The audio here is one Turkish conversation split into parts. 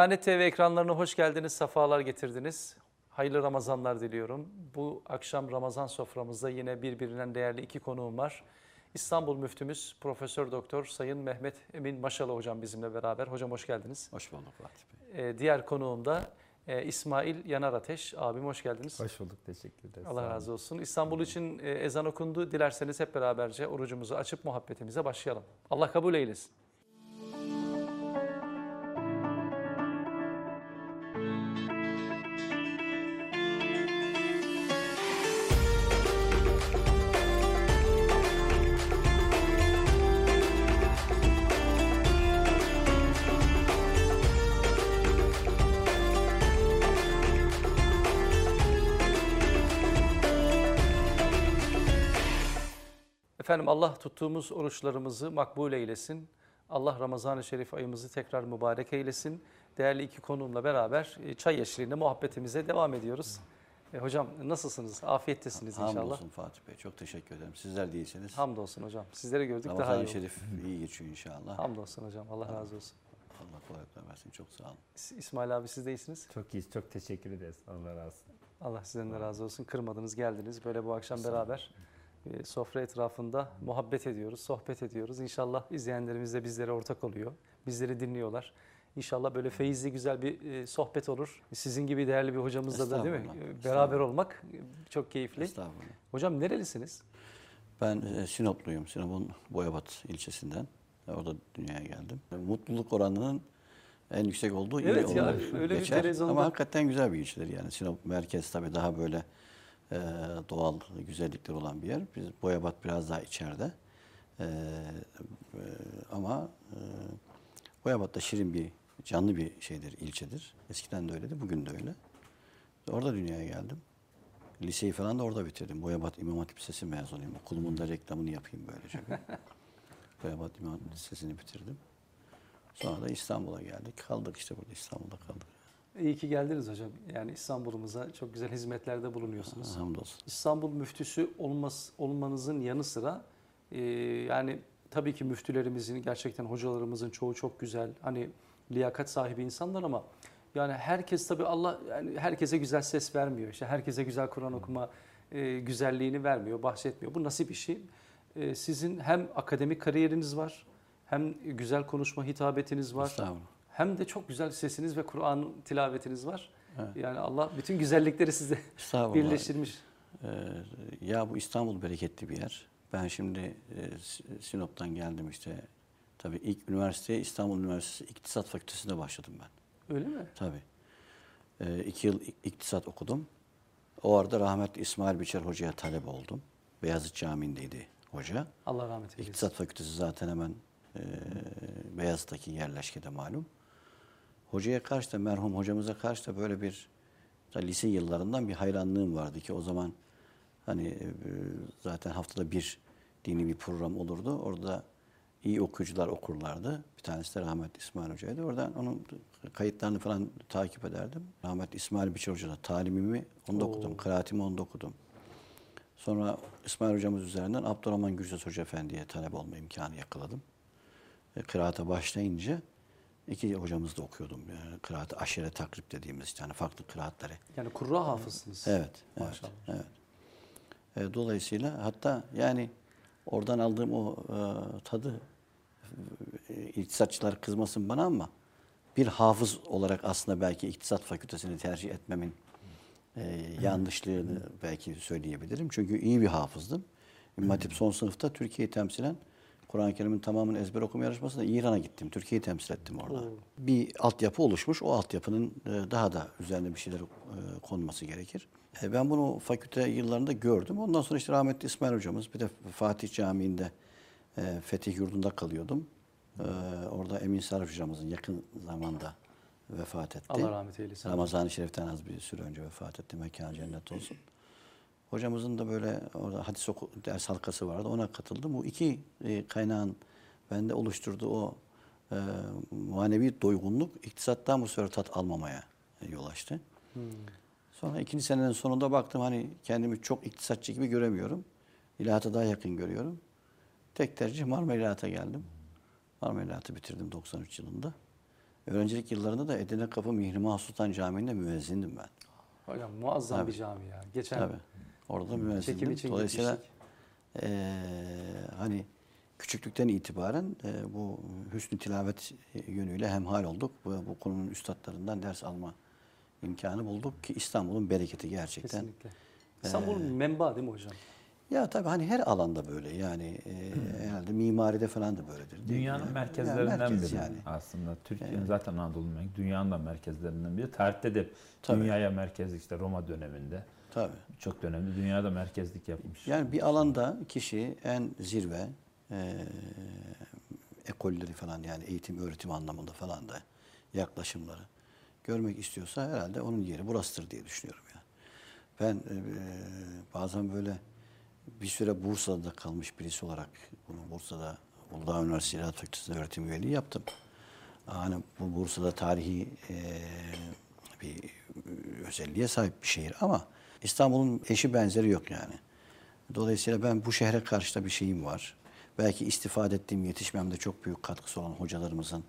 Diyanet TV ekranlarına hoş geldiniz, sefalar getirdiniz. Hayırlı Ramazanlar diliyorum. Bu akşam Ramazan soframızda yine birbirinden değerli iki konuğum var. İstanbul Müftümüz Profesör Doktor Sayın Mehmet Emin Maşalı hocam bizimle beraber. Hocam hoş geldiniz. Hoş bulduk Fatih Bey. Ee, diğer konuğum da e, İsmail Yanar Ateş. Abim hoş geldiniz. Hoş bulduk, teşekkür ederiz. Allah razı olsun. İstanbul için e, ezan okundu. Dilerseniz hep beraberce orucumuzu açıp muhabbetimize başlayalım. Allah kabul eylesin. Efendim Allah tuttuğumuz oruçlarımızı makbul eylesin. Allah Ramazan-ı Şerif ayımızı tekrar mübarek eylesin. Değerli iki konuğumla beraber e, çay eşliğinde muhabbetimize devam ediyoruz. E, hocam nasılsınız? Afiyettesiniz inşallah. Hamdolsun Fatih Bey. Çok teşekkür ederim. Sizler de iyisiniz. Hamdolsun hocam. Sizleri gördük daha iyi Ramazan-ı oldu. Şerif iyi geçiyor inşallah. Hamdolsun hocam. Allah razı olsun. Allah kolaylıklar versin. Çok sağ olun. İs- İsmail abi siz de iyisiniz. Çok iyiyiz, çok teşekkür ederiz. Allah razı olsun. Allah sizden de razı olsun. Kırmadınız, geldiniz. Böyle bu akşam beraber sofra etrafında muhabbet ediyoruz, sohbet ediyoruz. İnşallah izleyenlerimiz de bizlere ortak oluyor. Bizleri dinliyorlar. İnşallah böyle feyizli güzel bir e, sohbet olur. Sizin gibi değerli bir hocamızla da değil mi? Beraber olmak e, çok keyifli. Estağfurullah. Hocam nerelisiniz? Ben e, Sinopluyum. Sinop'un Boyabat ilçesinden. Orada dünyaya geldim. Mutluluk oranının en yüksek olduğu il Evet ya, olarak öyle bir geçer. televizyonda- Ama hakikaten güzel bir ilçedir yani. Sinop merkez tabii daha böyle e, doğal güzellikler olan bir yer. Biz Boyabat biraz daha içeride. E, e, ama e, Boyabat da şirin bir, canlı bir şeydir, ilçedir. Eskiden de öyleydi, bugün de öyle. Orada dünyaya geldim. Liseyi falan da orada bitirdim. Boyabat İmam Hatip Lisesi mezunuyum. Okulumun da reklamını yapayım böylece. Boyabat İmam Hatip Lisesi'ni bitirdim. Sonra da İstanbul'a geldik. Kaldık işte burada İstanbul'da kaldık. İyi ki geldiniz hocam. Yani İstanbul'umuza çok güzel hizmetlerde bulunuyorsunuz. Hamdolsun. İstanbul müftüsü olmaz, olmanızın yanı sıra e, yani tabii ki müftülerimizin gerçekten hocalarımızın çoğu çok güzel. Hani liyakat sahibi insanlar ama yani herkes tabii Allah yani herkese güzel ses vermiyor. İşte herkese güzel Kur'an okuma e, güzelliğini vermiyor, bahsetmiyor. Bu nasip işi. E, sizin hem akademik kariyeriniz var, hem güzel konuşma hitabetiniz var. Estağfurullah. Hem de çok güzel sesiniz ve Kur'an tilavetiniz var. Evet. Yani Allah bütün güzellikleri size birleştirmiş. Ee, ya bu İstanbul bereketli bir yer. Ben şimdi e, Sinop'tan geldim işte. Tabii ilk üniversiteye İstanbul Üniversitesi İktisat Fakültesi'nde başladım ben. Öyle mi? Tabii. Ee, iki yıl ik- iktisat okudum. O arada rahmetli İsmail Biçer Hoca'ya talep oldum. Beyazıt Camii'ndeydi hoca. Allah rahmet eylesin. İktisat Fakültesi zaten hemen e, Beyazıt'taki yerleşkede malum. Hocaya karşı da merhum hocamıza karşı da böyle bir lise yıllarından bir hayranlığım vardı ki o zaman hani e, zaten haftada bir dini bir program olurdu. Orada iyi okuyucular okurlardı. Bir tanesi de rahmetli İsmail Hoca'ydı. Oradan onun kayıtlarını falan takip ederdim. Rahmetli İsmail Biçer Hoca'da talimimi onda Oo. okudum. Kıraatimi onda okudum. Sonra İsmail hocamız üzerinden Abdurrahman Gürses Hoca Efendi'ye talep olma imkanı yakaladım. E, kıraata başlayınca iki hocamız da okuyordum. Yani kıraat aşire takrip dediğimiz işte hani farklı kıraatları. Yani kurra hafızsınız. Evet, evet, Maşallah. evet. E, dolayısıyla hatta yani oradan aldığım o e, tadı e, iktisatçılar kızmasın bana ama bir hafız olarak aslında belki iktisat fakültesini tercih etmemin e, yanlışlığını belki söyleyebilirim. Çünkü iyi bir hafızdım. İmam Hatip son sınıfta Türkiye'yi temsilen Kur'an-ı Kerim'in tamamını ezber okuma yarışmasında İran'a gittim. Türkiye'yi temsil ettim orada. Oo. Bir altyapı oluşmuş. O altyapının e, daha da üzerine bir şeyler e, konması gerekir. E, Ben bunu fakülte yıllarında gördüm. Ondan sonra işte rahmetli İsmail hocamız bir de Fatih Camii'nde Fetih Yurdu'nda kalıyordum. Orada Emin Sarıf hocamızın yakın zamanda vefat etti. Allah rahmet eylesin. Ramazan-ı Şerif'ten az bir süre önce vefat etti. Mekanı cennet olsun. Hocamızın da böyle orada hadis oku, ders halkası vardı. Ona katıldım. Bu iki e, kaynağın bende oluşturduğu o e, manevi doygunluk iktisattan bu sefer tat almamaya e, yol açtı. Sonra ikinci senenin sonunda baktım hani kendimi çok iktisatçı gibi göremiyorum. İlahata daha yakın görüyorum. Tek tercih Marmara İlahata geldim. Marmara İlahatı bitirdim 93 yılında. Öğrencilik yıllarında da Edirne Kapı Mihrimah Sultan Camii'nde müezzindim ben. Hocam muazzam Tabii. bir cami ya. Geçen Tabii. Orada müezzindim. Dolayısıyla eee, hani küçüklükten itibaren eee, bu hüsnü tilavet yönüyle hemhal olduk. Bu, bu konunun üstadlarından ders alma imkanı bulduk ki İstanbul'un bereketi gerçekten. Kesinlikle. İstanbul'un menba değil mi hocam? Ya tabii hani her alanda böyle yani eee, herhalde mimaride falan da böyledir. Dünyanın Yani, merkezlerinden yani merkez biri yani. aslında. Türkiye'nin zaten Anadolu'nun dünyanın da merkezlerinden biri. Tarihte de Tabii. dünyaya merkezlik işte Roma döneminde Tabii. çok dönemde dünyada merkezlik yapmış. Yani bir alanda kişi en zirve eee ekolleri falan yani eğitim öğretim anlamında falan da yaklaşımları görmek istiyorsa herhalde onun yeri burasıdır diye düşünüyorum yani. Ben eee, bazen böyle bir süre Bursa'da kalmış birisi olarak bunu Bursa'da Uludağ Üniversitesi İlahiyat Fakültesi'nde öğretim üyeliği yaptım. Hani bu Bursa'da tarihi eee, bir özelliğe sahip bir şehir ama İstanbul'un eşi benzeri yok yani. Dolayısıyla ben bu şehre karşı da bir şeyim var. Belki istifade ettiğim yetişmemde çok büyük katkısı olan hocalarımızın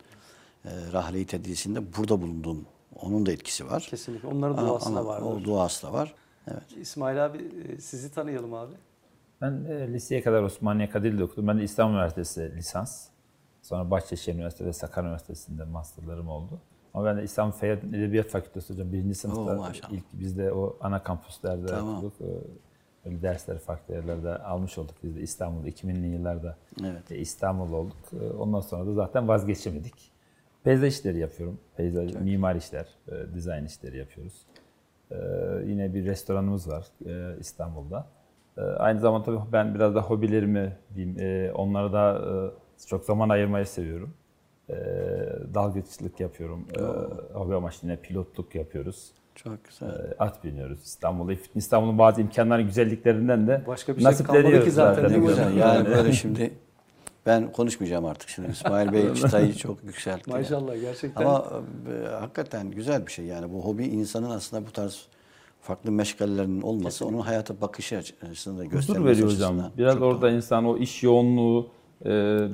e, rahle-i tedrisinde burada bulunduğum onun da etkisi var. Kesinlikle. Onların Ama- duası da vardır. O duası da var. Evet. İsmail abi e, sizi tanıyalım abi. Ben e, liseye kadar Osmaniye Kadirli'de okudum. Ben de İstanbul Üniversitesi lisans. Sonra Bahçeşehir Üniversitesi ve Sakarya Üniversitesi'nde masterlarım oldu. Ama ben de İstanbul Feyyat Edebiyat Fakültesi hocam birinci sınıfta Oo, maşallah. ilk bizde o ana kampüslerde Tamam. okuduk. Ee, Öyle dersleri farklı yerlerde almış olduk biz de İstanbul'da 2000'li yıllarda Evet. e, İstanbul olduk. E, Ondan sonra da zaten vazgeçemedik. Peyzaj işleri yapıyorum. Peyzaj, mimar işler, e, dizayn işleri yapıyoruz. E, yine bir restoranımız var e, İstanbul'da. Aynı zamanda tabii ben biraz da hobilerimi diyeyim, onlara da çok zaman ayırmayı seviyorum. E, dalgıçlık yapıyorum. E, hobi amaçlı yine pilotluk yapıyoruz. Çok güzel. E, at biniyoruz İstanbul'da. İstanbul'un bazı imkanların, güzelliklerinden de Başka bir şey kalmadı nasipleniyoruz ki zaten, Ne değil mi hocam? Yani böyle şimdi ben konuşmayacağım artık şimdi. İsmail Bey çıtayı çok yükseltti. yani. Maşallah gerçekten. Ama e, hakikaten güzel bir şey yani bu hobi insanın aslında bu tarz farklı meşgallerinin olması onun hayata bakışı açısını da göstermesi Huzur veriyor hocam. açısından Biraz çok orada insan o iş yoğunluğu,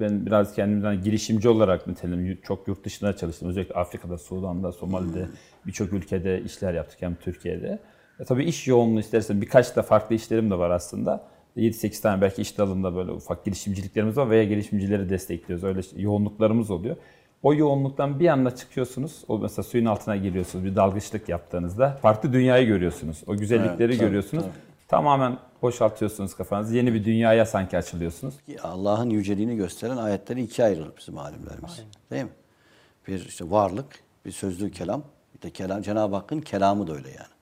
ben biraz kendimden girişimci olarak nitelim. Çok yurt dışında çalıştım. Özellikle Afrika'da, Sudan'da, Somali'de birçok ülkede işler yaptık hem Türkiye'de. E, tabii iş yoğunluğu istersen birkaç da farklı işlerim de var aslında. 7-8 tane belki iş dalında böyle ufak girişimciliklerimiz var veya girişimcileri destekliyoruz. Öyle yoğunluklarımız oluyor. O yoğunluktan bir anda çıkıyorsunuz. O mesela suyun altına giriyorsunuz. Bir dalgıçlık yaptığınızda farklı dünyayı görüyorsunuz. O güzellikleri Evet, görüyorsunuz. tabii. Tamamen boşaltıyorsunuz kafanızı. Yeni bir dünyaya sanki açılıyorsunuz. Allah'ın yüceliğini gösteren ayetleri ikiye ayırır bizim alimlerimiz. Değil mi? Bir işte varlık, bir sözlü kelam. Bir de kelam, Cenab-ı Hakk'ın kelamı da öyle yani.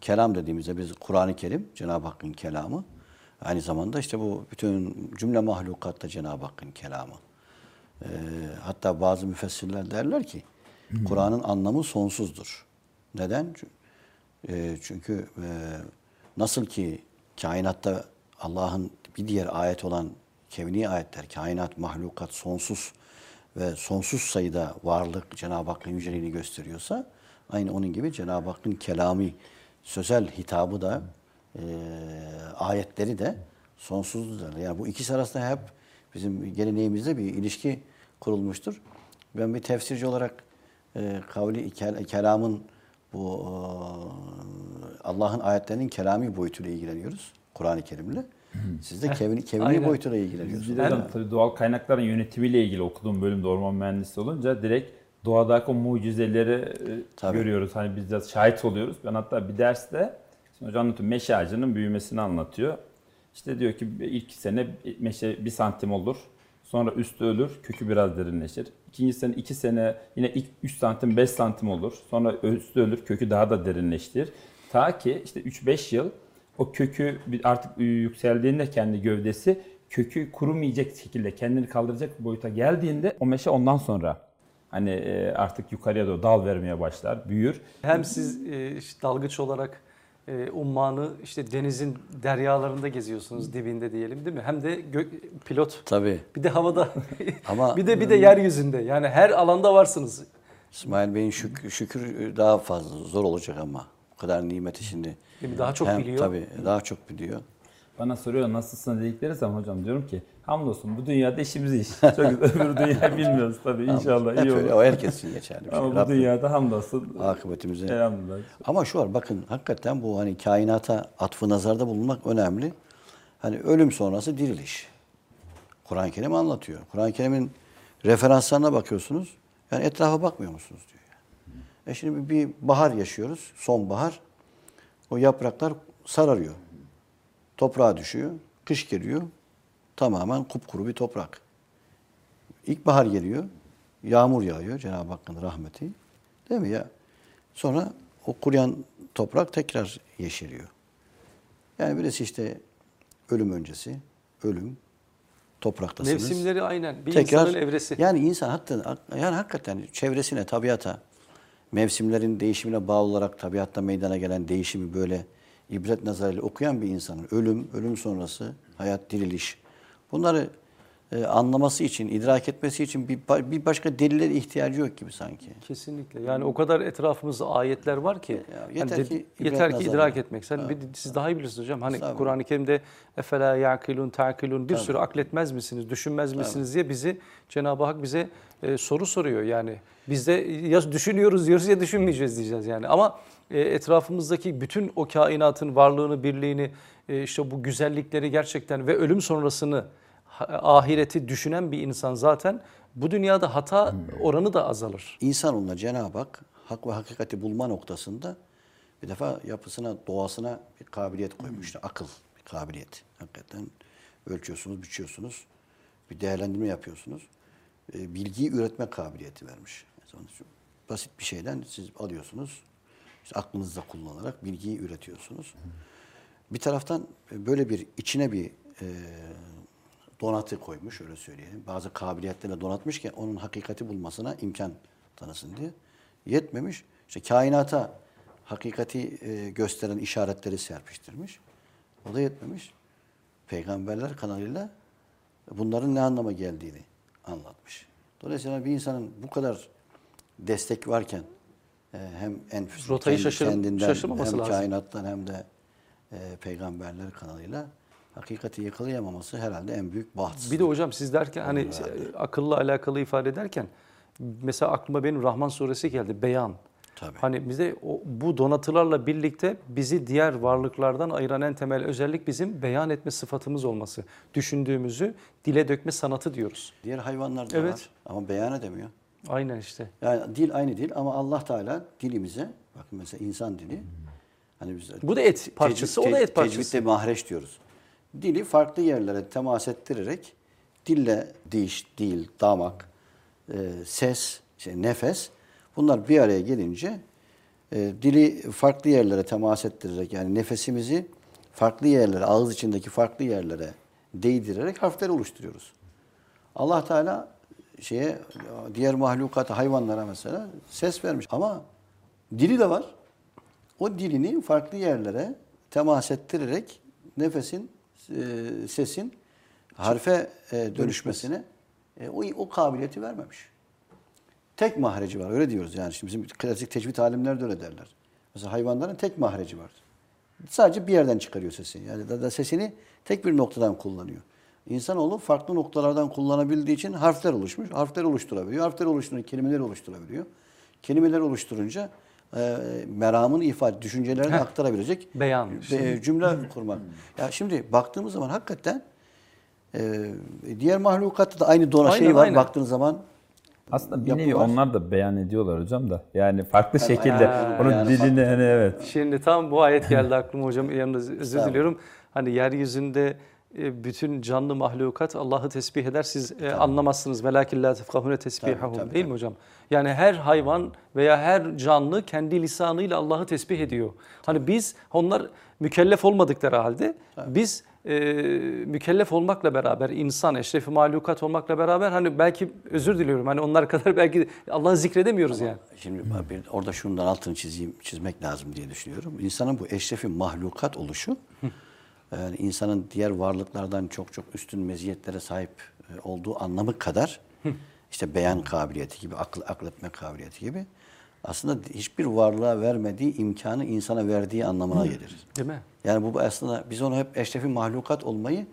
Kelam dediğimizde biz Kur'an-ı Kerim, Cenab-ı Hakk'ın kelamı. Aynı zamanda işte bu bütün cümle mahlukat da Cenab-ı Hakk'ın kelamı. Ee, hatta bazı müfessirler derler ki Kur'an'ın anlamı sonsuzdur. Neden? Çünkü, e, çünkü e, nasıl ki kainatta Allah'ın bir diğer ayet olan kevni ayetler, kainat, mahlukat sonsuz ve sonsuz sayıda varlık Cenab-ı Hakk'ın yüceliğini gösteriyorsa aynı onun gibi Cenab-ı Hakk'ın kelami, sözel hitabı da e, ayetleri de sonsuzdur. Yani bu ikisi arasında hep bizim geleneğimizde bir ilişki kurulmuştur. Ben bir tefsirci olarak e, kavli kel- kelamın bu e, Allah'ın ayetlerinin kelami boyutuyla ilgileniyoruz. Kur'an-ı Kerim'le. Siz de kevni, kevni aynen. boyutuyla ilgileniyorsunuz. de hocam tabii doğal kaynakların yönetimiyle ilgili okuduğum bölümde orman mühendisi olunca direkt doğadaki o mucizeleri e, Tabii. görüyoruz. Hani biz de şahit oluyoruz. Ben hatta bir derste şimdi hocam anlatıyor meşe ağacının büyümesini anlatıyor. İşte diyor ki ilk sene meşe bir santim olur. Sonra üstü ölür, kökü biraz derinleşir. İkinci sene iki sene yine ilk 3 santim 5 santim olur. Sonra üstü ölür, kökü daha da derinleştir. Ta ki işte 3-5 yıl o kökü artık yükseldiğinde kendi gövdesi kökü kurumayacak şekilde kendini kaldıracak boyuta geldiğinde o meşe ondan sonra hani e, artık yukarıya doğru dal vermeye başlar, büyür. Hem siz e, dalgıç olarak e, ummanı işte denizin deryalarında geziyorsunuz dibinde diyelim değil mi? Hem de gök, pilot Tabii. bir de havada Ama bir de bir de yeryüzünde. Yani her alanda varsınız. İsmail Bey'in şük- şükür daha fazla zor olacak ama. O kadar nimeti şimdi. Değil mi? Daha çok Hem- biliyor. Tabii daha çok biliyor. Bana soruyor nasılsın dedikleri zaman hocam diyorum ki hamdolsun bu dünyada işimiz iş. Çok öbür dünyayı bilmiyoruz tabii inşallah iyi olur. o herkes için geçerli şey. Ama bu Rabbim dünyada hamdolsun. akıbetimize Elhamdülillah. Ama şu var bakın hakikaten bu hani kainata atfı nazarda bulunmak önemli. Hani ölüm sonrası diriliş. Kur'an-ı Kerim anlatıyor. Kur'an-ı Kerim'in referanslarına bakıyorsunuz. Yani etrafa bakmıyor musunuz diyor. Yani. E şimdi bir bahar yaşıyoruz. Sonbahar. O yapraklar sararıyor. Toprağa düşüyor. Kış geliyor. Tamamen kupkuru bir toprak. İlkbahar geliyor. Yağmur yağıyor Cenab-ı Hakk'ın rahmeti. Değil mi ya? Sonra o kuruyan toprak tekrar yeşeriyor. Yani birisi işte ölüm öncesi, ölüm, topraktasınız. Mevsimleri aynen bir Tekrar, insanın evresi. Yani insan hatta yani hakikaten çevresine, tabiata, mevsimlerin değişimine bağlı olarak tabiatta meydana gelen değişimi böyle ibret nazarıyla okuyan bir insanın ölüm, ölüm sonrası, hayat, diriliş bunları e, anlaması için, idrak etmesi için bir, bir başka delillere ihtiyacı yok gibi sanki. Kesinlikle. Yani o kadar etrafımızda ayetler var ki. Ya, hani yeter de- ki ibret yeter ki idrak etmek. Sen bir, siz daha iyi bilirsiniz hocam. Hani. Kur'an-ı Kerim'de efela yakilun takilun bir sürü akletmez misiniz, düşünmez misiniz diye bizi Cenab-ı Hak bize e, soru soruyor yani. Biz de ya düşünüyoruz diyoruz ya düşünmeyeceğiz diyeceğiz yani. Ama e, etrafımızdaki bütün o kainatın varlığını, birliğini, e, işte bu güzellikleri gerçekten ve ölüm sonrasını ahireti düşünen bir insan zaten bu dünyada hata oranı da azalır. İnsanoğluna Cenab-ı Hak hak ve hakikati bulma noktasında bir defa yapısına, doğasına bir kabiliyet koymuştu. Akıl bir kabiliyet. Hakikaten ölçüyorsunuz, biçiyorsunuz. Bir değerlendirme yapıyorsunuz. E, bilgiyi üretme kabiliyeti vermiş. Basit bir şeyden siz alıyorsunuz. işte aklınızda kullanarak bilgiyi üretiyorsunuz. Bir taraftan böyle bir içine bir e, donatı koymuş öyle söyleyelim. Bazı kabiliyetlerle donatmış ki onun hakikati bulmasına imkan tanısın diye. Yetmemiş. İşte kainata hakikati e, gösteren işaretleri serpiştirmiş. O da yetmemiş. Peygamberler kanalıyla bunların ne anlama geldiğini anlatmış. Dolayısıyla bir insanın bu kadar destek varken e, hem enfüs Rotayı kendi şaşırıp- kendinden hem lazım. kainattan hem de e, peygamberler kanalıyla hakikati yakalayamaması herhalde en büyük bahtsızlık. Bir de hocam siz derken hani akılla alakalı ifade ederken mesela aklıma benim Rahman suresi geldi. Beyan. Tabii. Hani bize o, bu donatılarla birlikte bizi diğer varlıklardan ayıran en temel özellik bizim beyan etme sıfatımız olması. Düşündüğümüzü dile dökme sanatı diyoruz. Diğer hayvanlarda Evet. var ama beyan edemiyor. Aynen işte. Yani dil aynı dil ama Allah Teala dilimize, bakın mesela insan dili, hani biz Bu da et parçası, o da et parçası. Tecvitte mahreç diyoruz. Dili farklı yerlere temas ettirerek dille diş, dil, damak, e, ses, işte nefes bunlar bir araya gelince e, dili farklı yerlere temas ettirerek yani nefesimizi farklı yerlere, ağız içindeki farklı yerlere değdirerek harfler oluşturuyoruz. Allah Teala şeye diğer mahlukata, hayvanlara mesela ses vermiş ama dili de var. O dilini farklı yerlere temas ettirerek nefesin, e, sesin harfe e, dönüşmesine e, o, o kabiliyeti vermemiş. Tek mahreci var öyle diyoruz yani. Şimdi bizim klasik tecvid alimler de öyle derler. Mesela hayvanların tek mahreci var. Sadece bir yerden çıkarıyor sesini. Yani da, da sesini tek bir noktadan kullanıyor. İnsanoğlu farklı noktalardan kullanabildiği için harfler oluşmuş. Harfler oluşturabiliyor. Harfler oluşturunca kelimeler oluşturabiliyor. Kelimeler oluşturunca e, meramını ifade, düşüncelerini aktarabilecek Beyan. e, cümle kurmak. Ya şimdi baktığımız zaman hakikaten e, diğer mahlukatta da aynı dona şey var. aynen. Baktığın zaman Aslında bir nevi onlar da beyan ediyorlar hocam da. Yani farklı şekilde Ha, onun yani dilini hani evet. Şimdi tam bu ayet geldi aklıma hocam yanında özür diliyorum. Hani yeryüzünde e, bütün canlı mahlukat Allah'ı tesbih eder. Siz e, anlamazsınız. Velakin la tefkahune tesbihahum Tabii, tabii, değil mi hocam? Yani her hayvan veya her canlı kendi lisanıyla Allah'ı tesbih ediyor. Hani biz onlar mükellef olmadıkları halde biz e, mükellef olmakla beraber insan eşrefi mahlukat olmakla beraber hani belki özür diliyorum hani onlar kadar belki Allah'ı zikredemiyoruz yani. Şimdi bir, orada şundan altını çizeyim, çizmek lazım diye düşünüyorum. İnsanın bu eşrefi mahlukat oluşu, yani insanın diğer varlıklardan çok çok üstün meziyetlere sahip e, olduğu anlamı kadar işte beyan kabiliyeti gibi, akıl, akletme kabiliyeti gibi aslında hiçbir varlığa vermediği imkanı insana verdiği anlamına gelir. Değil mi? Yani bu aslında biz onu hep eşrefi mahlukat olmayı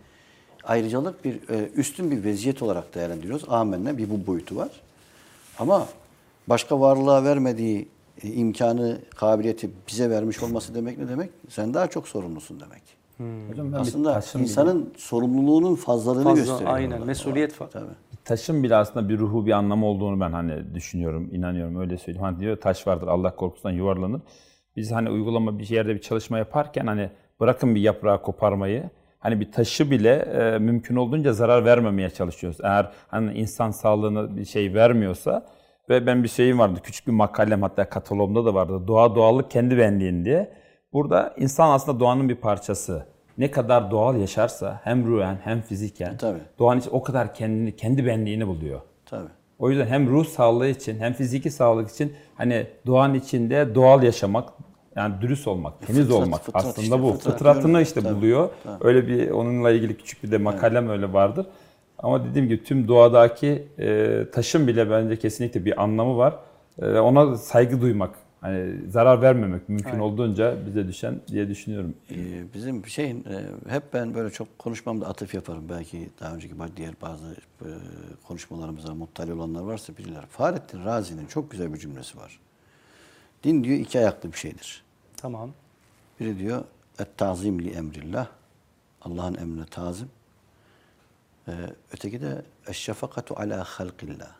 ayrıcalık bir e, üstün bir vaziyet olarak değerlendiriyoruz. Amenna bir bu boyutu var. Ama başka varlığa vermediği e, imkanı, kabiliyeti bize vermiş olması demek ne demek? Sen daha çok sorumlusun demek. Hocam ben bir Aslında insanın sorumluluğunun fazlalığını Fazla, gösteriyor. aynen. orada. Mesuliyet var. Tabii. Taşın bile aslında bir ruhu bir anlamı olduğunu ben hani düşünüyorum, inanıyorum öyle söyleyeyim. Hani diyor taş vardır Allah korkusundan yuvarlanır. Biz hani uygulama bir yerde bir çalışma yaparken hani bırakın bir yaprağı koparmayı hani bir taşı bile e, mümkün olduğunca zarar vermemeye çalışıyoruz. Eğer hani insan sağlığına bir şey vermiyorsa ve ben bir şeyim vardı küçük bir makalem hatta katalogumda da vardı. Doğa doğallık kendi benliğin diye. Burada insan aslında doğanın bir parçası. Ne kadar doğal yaşarsa hem ruhen hem fiziken Tabii. doğanın içi o kadar kendini kendi benliğini buluyor. Tabii. O yüzden hem ruh sağlığı için hem fiziki sağlık için hani doğanın içinde doğal yaşamak yani dürüst olmak, temiz Fıtrat, olmak fıtrat aslında işte, bu. fıtrat Fıtratını işte Tabii, buluyor. Öyle bir onunla ilgili küçük bir de makalem öyle vardır. Ama dediğim gibi tüm doğadaki e, taşın bile bence kesinlikle bir anlamı var. E, ona saygı duymak, hani zarar vermemek mümkün olduğunca bize düşen diye düşünüyorum. Ee, bizim şeyin e, hep ben böyle çok konuşmamda atıf yaparım. Belki daha önceki diğer bazı e, konuşmalarımıza muttali olanlar varsa bilirler. Fahrettin Razi'nin çok güzel bir cümlesi var. Din diyor iki ayaklı bir şeydir. Tamam. Biri diyor et tazim li emrillah. Allah'ın emrine tazim. Ee, öteki de eşşefakatu ala halqillah.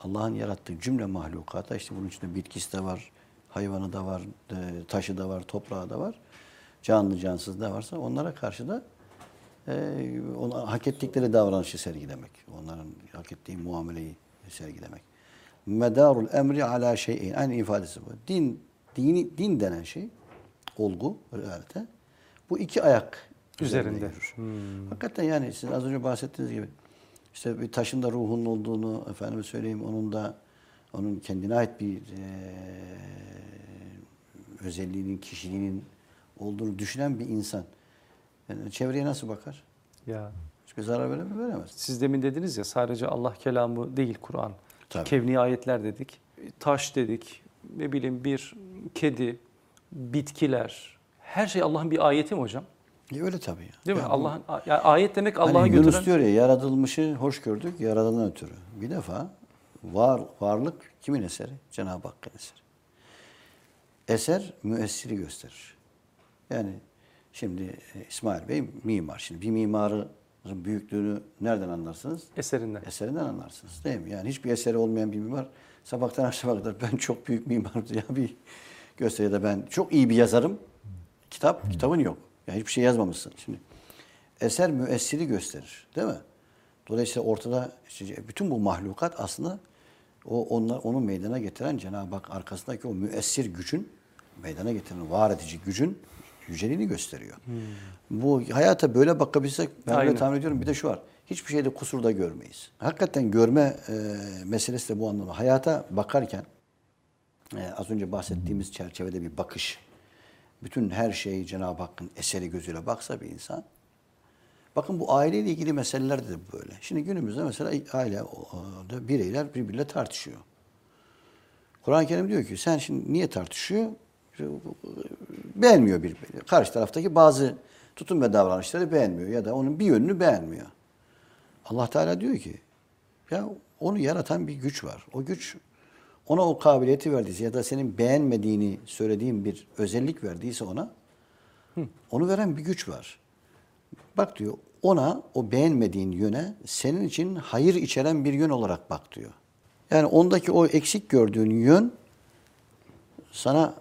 Allah'ın yarattığı cümle mahlukata işte bunun içinde bitkisi de var, hayvanı da var, e, taşı da var, toprağı da var. Canlı cansız ne varsa onlara karşı da e, ona hak ettikleri davranışı sergilemek. Onların hak ettiği muameleyi sergilemek. Medarul emri ala şeyin. Aynı ifadesi bu. Din, dini, din denen şey, olgu, realite. Bu iki ayak üzerinde, Üzerinde. yürür. Hakikaten yani siz az önce bahsettiğiniz gibi işte bir taşın da ruhunun olduğunu efendime söyleyeyim onun da onun kendine ait bir eee, özelliğinin, kişiliğinin olduğunu düşünen bir insan yani çevreye nasıl bakar? Ya Hiçbir zarar mi? Veremez. siz demin dediniz ya sadece Allah kelamı değil Kur'an. Kevni ayetler dedik. Taş dedik. Ne bileyim bir kedi, bitkiler. Her şey Allah'ın bir ayeti mi hocam? E öyle tabii. Ya. Değil mi? Ya bu- Allah'ın yani ayet demek Hani Allah'a Yunus götüren diyor ya yaratılmışı hoş gördük yaradandan ötürü. Bir defa var varlık kimin eseri? Cenab-ı Hakk'ın eseri. Eser müessiri gösterir. Yani şimdi e, İsmail Bey mimar. Şimdi bir mimarın büyüklüğünü nereden anlarsınız? eserinden. Eserinden anlarsınız değil mi? Yani hiçbir eseri olmayan bir mimar sabahtan akşama kadar ben çok büyük mimarım ya bir göster ya da ben çok iyi bir yazarım. Kitap, kitabın yok. Yani hiçbir şey yazmamışsın. Şimdi eser müessiri gösterir değil mi? Dolayısıyla ortada işte bütün bu mahlukat aslında o onlar onu meydana getiren Cenab-ı Hak arkasındaki o müessir gücün meydana getiren var edici gücün yüceliğini gösteriyor. Bu hayata böyle bakabilsek ben Aynen. öyle tahmin ediyorum. Bir de şu var. Hiçbir şeyde kusur da görmeyiz. Hakikaten görme e, meselesi de bu anlamda. Hayata bakarken e, az önce bahsettiğimiz çerçevede bir bakış. Bütün her şey Cenab-ı Hakk'ın eseri gözüyle baksa bir insan. Bakın bu aileyle ilgili meselelerde de böyle. Şimdi günümüzde mesela aile o, o, bireyler birbiriyle tartışıyor. Kur'an-ı Kerim diyor ki sen şimdi niye tartışıyor? Beğenmiyor bir karşı taraftaki bazı tutum ve davranışları beğenmiyor ya da onun bir yönünü beğenmiyor. Allah Teala diyor ki ya onu yaratan bir güç var. O güç ona o kabiliyeti verdiyse ya da senin beğenmediğini söylediğin bir özellik verdiyse ona onu veren bir güç var. Bak diyor ona o beğenmediğin yöne senin için hayır içeren bir yön olarak bak diyor. Yani ondaki o eksik gördüğün yön sana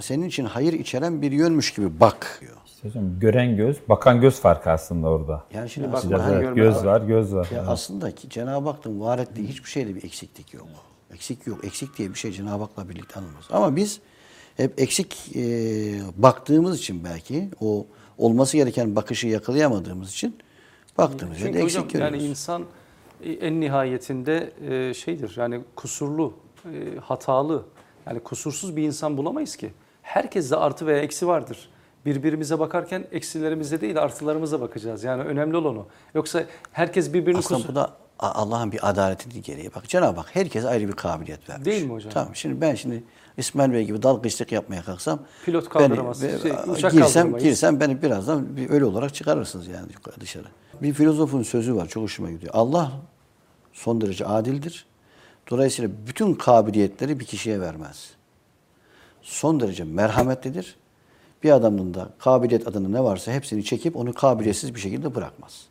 senin için hayır içeren bir yönmüş gibi bak diyor. Hocam gören göz, bakan göz farkı aslında orada. Yani şimdi Bak- bakan evet, görme göz var. göz var. Ya aslında ki Cenab-ı Hakk'ın var ettiği hiçbir şeyde bir eksiklik yok. Eksik yok. Eksik diye bir şey Cenab-ı Hak'la birlikte anılmaz. Ama biz hep eksik e, baktığımız için belki o olması gereken bakışı yakalayamadığımız için baktığımız yerde eksik hocam görüyoruz. yani insan e, en nihayetinde e, şeydir yani kusurlu, e, hatalı. Yani kusursuz bir insan bulamayız ki. Herkeste artı veya eksi vardır. Birbirimize bakarken eksilerimize değil artılarımıza bakacağız. Yani önemli olan o. Yoksa herkes birbirini Aslında kusur... bu da Allah'ın bir adaletini gereği. Bak Cenab-ı Hak herkese ayrı bir kabiliyet vermiş. Değil mi hocam? Tamam. Şimdi ben şimdi İsmail Bey gibi dalgıçlık yapmaya kalksam Pilot beni- kaldıramaz, ve- şey, uçak girsem, girsem beni birazdan bir ölü olarak çıkarırsınız yani dışarı. Bir filozofun sözü var çok hoşuma gidiyor. Allah son derece adildir. Dolayısıyla bütün kabiliyetleri bir kişiye vermez. Son derece merhametlidir. Bir adamın da kabiliyet adına ne varsa hepsini çekip onu kabiliyetsiz bir şekilde bırakmaz.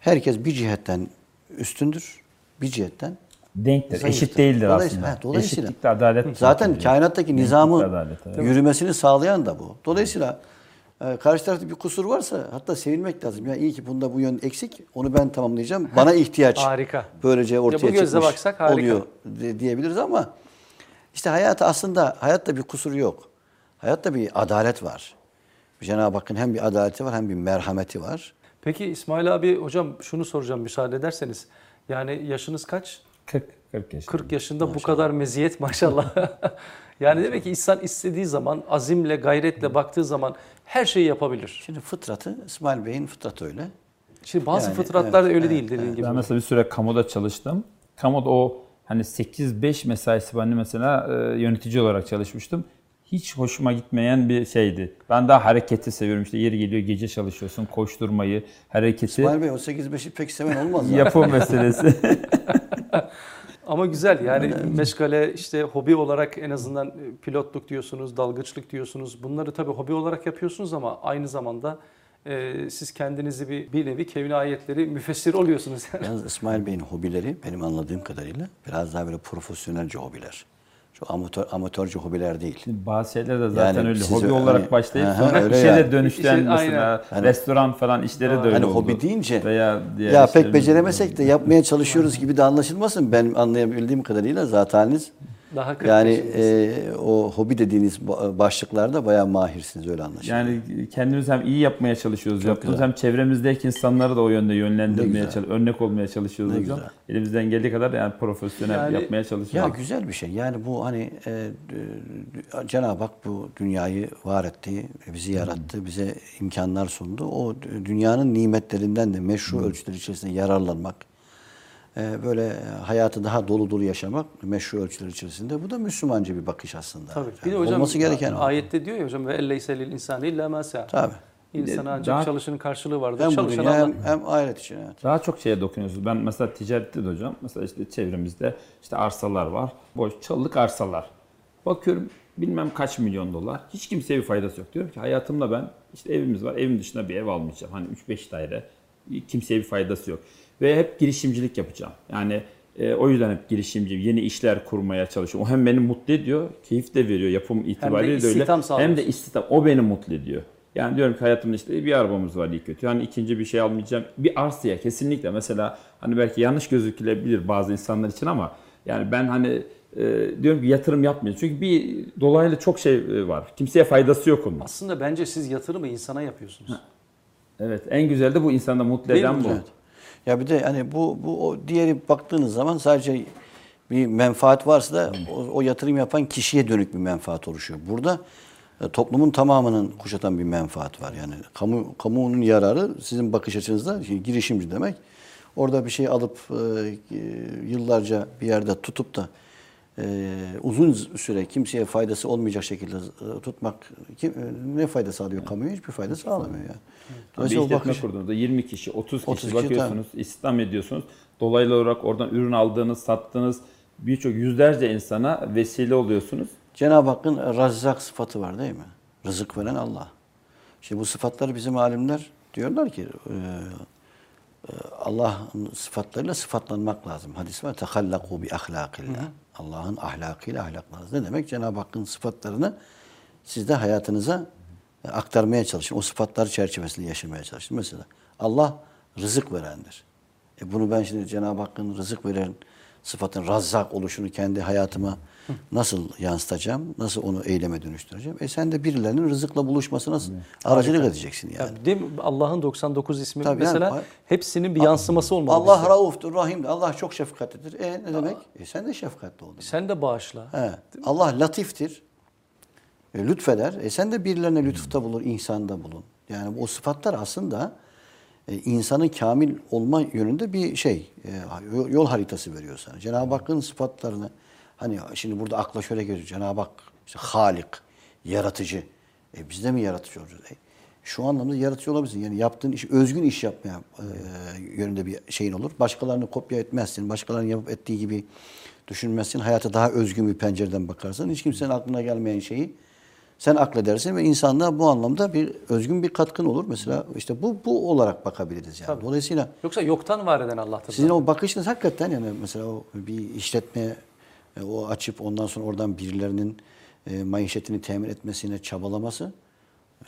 Herkes bir cihetten üstündür, bir cihetten Denktir. Zayıftır. Eşit değildir Dolayısıyla- aslında. he, dolayısıyla- Eşitlikte adalet. Zaten kainattaki nizamı adalet, evet. yürümesini sağlayan da bu. Dolayısıyla e, karşı tarafta bir kusur varsa hatta sevinmek lazım. Ya iyi ki bunda bu yön eksik. Onu ben tamamlayacağım. Bana ihtiyaç Harika. böylece ortaya bu gözle çıkmış baksak harika. oluyor diyebiliriz ama işte hayat aslında hayatta bir kusur yok. Hayatta bir adalet var. Cenab-ı Hakk'ın hem bir adaleti var hem bir merhameti var. Peki İsmail abi hocam şunu soracağım müsaade ederseniz. Yani yaşınız kaç? 40, 40 yaşında. 40 yaşında bu kadar meziyet maşallah. yani demek ki insan istediği zaman azimle, gayretle baktığı zaman her şeyi yapabilir. Şimdi fıtratı İsmail Bey'in fıtratı öyle. Şimdi bazı Yani, fıtratlar da evet, öyle evet, değil dediğin gibi. Ben mesela bir süre kamuda çalıştım. Kamuda o hani 8-5 mesaisi ben de mesela e, yönetici olarak çalışmıştım. Hiç hoşuma gitmeyen bir şeydi. Ben daha hareketi seviyorum. İşte yeri geliyor gece çalışıyorsun, koşturmayı, hareketi. İsmail Bey o 8-5'i pek seven olmaz. Yapım meselesi. Ama güzel yani meşgale işte hobi olarak en azından e, pilotluk diyorsunuz, dalgıçlık diyorsunuz. Bunları tabii hobi olarak yapıyorsunuz ama aynı zamanda e, siz kendinizi bir, bir nevi kevni ayetleri müfessir oluyorsunuz. Yalnız İsmail Bey'in hobileri benim anladığım kadarıyla biraz daha böyle profesyonelce hobiler. Amatör, amatörce hobiler değil. Bazı şeyler de zaten Yani öyle. Hobi hani- olarak başlayıp Aha, sonra öyle işe ya. de dönüşten İşe- mesela aynen. restoran falan işleri de öyle Hani oldu. hobi deyince Veya diğer ya pek beceremesek de yapmaya çalışıyoruz gibi de anlaşılmasın. Ben anlayabildiğim kadarıyla zat haliniz Daha yani e, o hobi dediğiniz ba- başlıklarda bayağı mahirsiniz öyle anlaşılıyor. Yani kendimiz hem iyi yapmaya çalışıyoruz. Çok Yaptığımız güzel. hem çevremizdeki insanları da o yönde yönlendirmeye çalışıyoruz. Örnek olmaya çalışıyoruz Ne hocam. güzel. Elimizden geldiği kadar yani profesyonel Yani- yapmaya Ya çalışıyoruz. güzel bir şey. Yani bu hani e, e, Cenab-ı Hak bu dünyayı var etti, bizi yarattı, bize imkanlar sundu. O dünyanın nimetlerinden de meşru ölçüler içerisinde yararlanmak, böyle hayatı daha dolu dolu yaşamak meşru ölçüler içerisinde. Bu da Müslümanca bir bakış aslında. Tabii. Bir Yani de hocam olması gereken o. ayette diyor ya hocam ve elleyse lil insani illa ma. Tabii. İnsana ancak Daha- çalışının karşılığı vardır. Hem Çalışan dünya Allah. hem, hem ahiret için. Evet. Daha çok şeye dokunuyoruz. Ben mesela ticarette de hocam. Mesela işte çevremizde işte arsalar var. Boş çalılık arsalar. Bakıyorum bilmem kaç milyon dolar. Hiç kimseye bir faydası yok. Diyorum ki hayatımda ben işte evimiz var. Evin dışında bir ev almayacağım. Hani 3-5 daire. Kimseye bir faydası yok. Ve hep girişimcilik yapacağım. Yani e, o yüzden hep girişimciyim. Yeni işler kurmaya çalışıyorum. O hem beni mutlu ediyor, keyif de veriyor yapım itibariyle de öyle. Hem de istihdam. O beni mutlu ediyor. Yani diyorum ki hayatımda işte bir arabamız var iyi kötü. Yani ikinci bir şey almayacağım. Bir arsaya kesinlikle mesela hani belki yanlış gözükülebilir bazı insanlar için ama yani ben hani e, diyorum ki yatırım yapmayacağım. Çünkü bir dolaylı çok şey e, var. Kimseye faydası yok onun. Aslında bence siz yatırımı insana yapıyorsunuz. Evet en güzel de bu insanda mutlu eden bu. Evet. Ya bir de hani bu bu o diğeri baktığınız zaman sadece bir menfaat varsa da o, o yatırım yapan kişiye dönük bir menfaat oluşuyor. Burada e, toplumun tamamının kuşatan bir menfaat var. Yani kamu kamunun yararı sizin bakış açınızda şimdi girişimci demek. Orada bir şey alıp e, e, yıllarca bir yerde tutup da e, uzun süre kimseye faydası olmayacak şekilde e, tutmak kim, e, ne fayda sağlıyor kamuya? Hiçbir fayda sağlamıyor yani. Bir Dolayısıyla o işletme bakış- kurduğunuzda 20 kişi, 30 kişi 30 kişi, bakıyorsunuz, istihdam ediyorsunuz. Dolaylı olarak oradan ürün aldığınız, sattığınız birçok yüzlerce insana vesile oluyorsunuz. Cenab-ı Hakk'ın Razzak sıfatı var değil mi? Rızık veren Allah. Şimdi bu sıfatları bizim alimler diyorlar ki e, e, Allah'ın sıfatlarıyla sıfatlanmak lazım. Hadis var. Tehallaku bi ahlakillah. Allah'ın ahlakıyla ahlaklanız. Ne demek? Cenab-ı Hakk'ın sıfatlarını siz de hayatınıza e, aktarmaya çalışın. O sıfatlar çerçevesinde yaşamaya çalışın. Mesela Allah rızık verendir. E bunu ben şimdi Cenab-ı Hakk'ın rızık veren sıfatın razzak oluşunu kendi hayatıma nasıl yansıtacağım? Nasıl onu eyleme dönüştüreceğim? E sen de birilerinin rızıkla buluşmasına aracılık edeceksin yani. Ya değil mi? Allah'ın 99 ismi Tabii mesela yani- hepsinin bir yansıması olmalı. Allah bizde. rauftur, rahimdir. Allah çok şefkatlidir. E ne demek? E sen de şefkatli oldun. Sen de bağışla. He. Allah latiftir. E, lütfeder. E sen de birilerine lütufta bulur, ihsanda bulun. Yani o sıfatlar aslında insanın kamil olma yönünde bir şey, e, yol haritası veriyor sana. Cenab-ı Hakk'ın sıfatlarını, hani şimdi burada akla şöyle geliyor. Cenab-ı Hak işte Halik, yaratıcı. E, biz de mi yaratıcı olacağız? E, şu anlamda yaratıcı olabilirsin. Yani yaptığın iş, özgün iş yapmaya e, yönünde bir şeyin olur. Başkalarını kopya etmezsin. Başkalarının yapıp ettiği gibi düşünmezsin. Hayata daha özgün bir pencereden bakarsın. Hiç kimsenin aklına gelmeyen şeyi sen akledersin ve insanlığa bu anlamda bir özgün bir katkın olur. Mesela işte bu bu olarak bakabiliriz yani. Tabii. Dolayısıyla Yoksa yoktan var eden Allah'tır. sizin o bakışınız hakikaten yani mesela o bir işletme e, o açıp ondan sonra oradan birilerinin e, maişetini temin etmesine çabalaması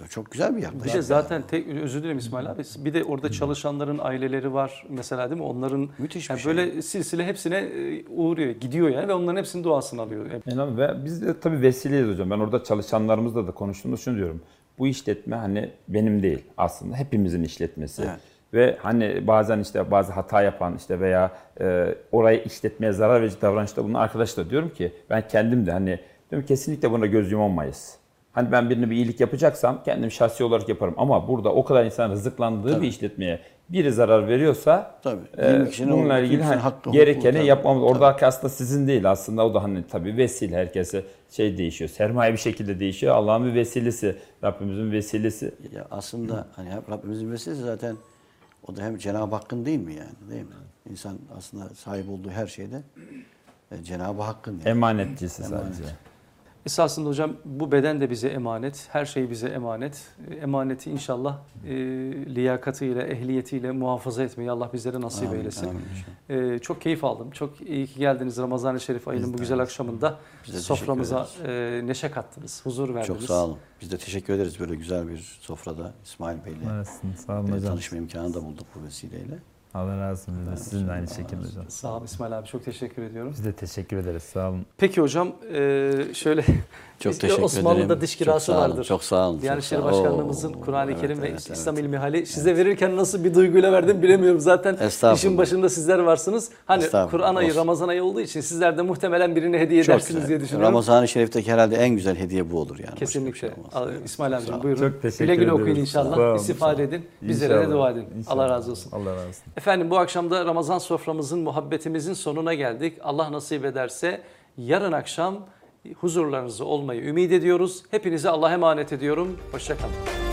çok güzel bir yaklaşım. Bir de zaten tek, özür dilerim İsmail abi. Bir de orada çalışanların aileleri var mesela değil mi? Onların Müthiş bir yani şey. böyle silsile hepsine e, uğruyor, gidiyor yani ve onların hepsinin duasını alıyor. Yani Yani ve biz de tabii vesileyiz hocam. Ben orada çalışanlarımızla da konuştuğumda şunu diyorum. Bu işletme hani benim değil aslında hepimizin işletmesi. Evet. Ve hani bazen işte bazı hata yapan işte veya e, orayı işletmeye zarar verici davranışta bulunan arkadaşlar diyorum ki ben kendim de hani diyorum kesinlikle buna göz yumamayız. Hani ben birine bir iyilik yapacaksam kendim şahsi olarak yaparım. Ama burada o kadar insan rızıklandığı bir işletmeye biri zarar veriyorsa Tabii. e, 20 kişinin bununla ilgili hani hakkı, hukuku gerekeni tabii. yapmamız. Oradaki aslında sizin değil aslında o da hani tabii vesile herkese şey değişiyor. Sermaye bir şekilde değişiyor. Allah'ın bir vesilesi, Rabbimizin vesilesi. Ya aslında hani hep Rabbimizin vesilesi zaten o da hem Cenab-ı Hakk'ın değil mi yani? Değil mi? İnsan aslında sahip olduğu her şeyde e, Cenab-ı Hakk'ın yani. Emanetçisi sadece. Esasında hocam bu beden de bize emanet, her şey bize emanet. Emaneti inşallah e, liyakatıyla, ehliyetiyle muhafaza etmeyi Allah bizlere nasip Amin, eylesin. amin. E, çok keyif aldım. Çok iyi ki geldiniz Ramazan-ı Şerif ayının bu güzel akşamında. Biz de Soframıza e, neşe kattınız, huzur verdiniz. Çok sağ olun. Biz de teşekkür ederiz böyle güzel bir sofrada İsmail Bey'le olun e, tanışma imkanı da bulduk bu vesileyle. Allah razı olsun. Biz de Sizin de aynı şekilde hocam. Sağ olun İsmail abi çok teşekkür ediyorum. Biz de teşekkür ederiz. Sağ olun. Peki hocam şöyle Çok biz- teşekkür Osmanlı'da ederim. diş Çok kirası olun, vardır. çok sağ olun, Diyanet çok İşleri. Başkanlığımızın Kur'an-ı evet, Kerim ve evet, İslam evet. ilmihali size verirken nasıl bir duyguyla verdim bilemiyorum. Zaten işin başında sizler varsınız. Hani Kur'an ayı. Ramazan ayı olduğu için sizler de muhtemelen birine hediye Çok edersiniz güzel. diye düşünüyorum. Ramazan-ı Şerif'teki herhalde en güzel hediye bu olur yani. Bir Kesinlikle. şey Evet. İsmail amcim buyurun. Çok teşekkür güle güle okuyun inşallah. İstifade sağ edin. Bizlere de dua edin. Allah razı olsun. Allah razı olsun. Efendim bu akşam da Ramazan soframızın, muhabbetimizin sonuna geldik. Allah nasip ederse yarın akşam huzurlarınızda olmayı ümit ediyoruz. Hepinize Allah'a emanet ediyorum. Hoşçakalın.